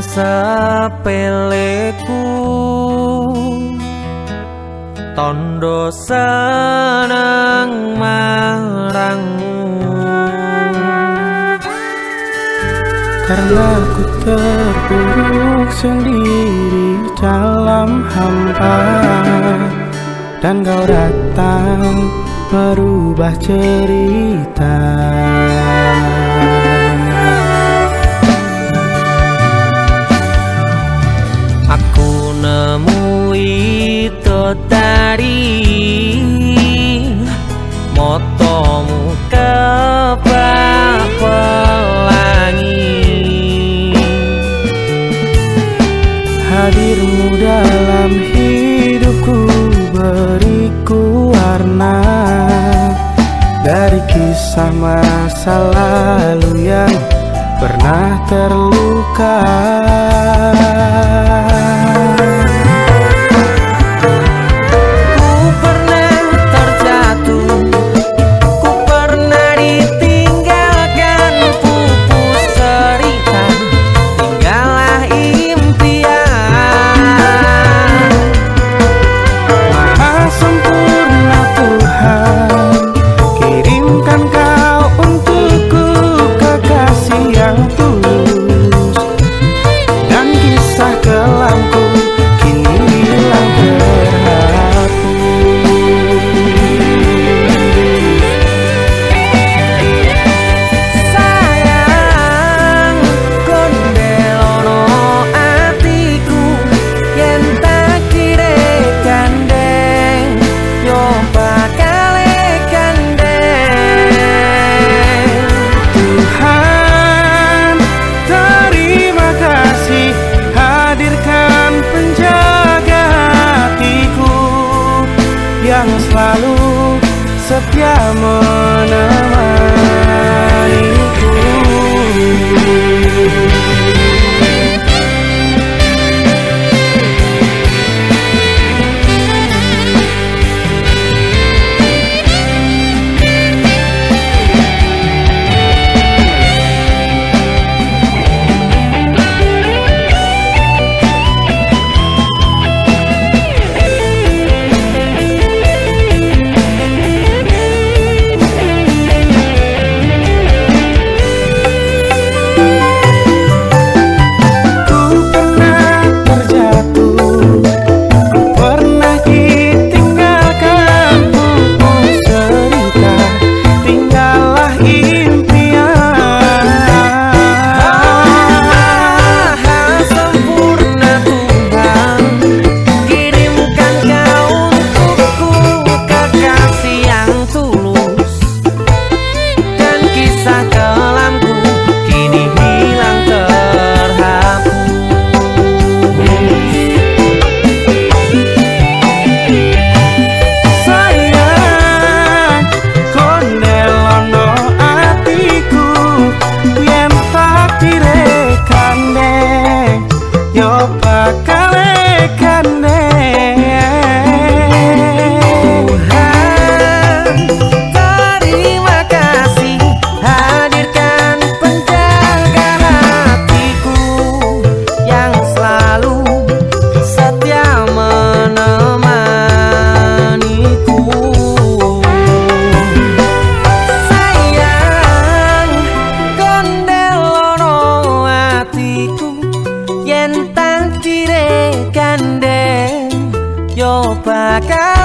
Sepeleku. Tondo senang marangmu. Karena ku terpuruk sendiri dalam hampa Dan kau datang merubah cerita tadi Motomu ke pelangi Hadirmu dalam hidupku beriku warna. Dari kisah masa lalu yang pernah terluka sappiamo noi I got.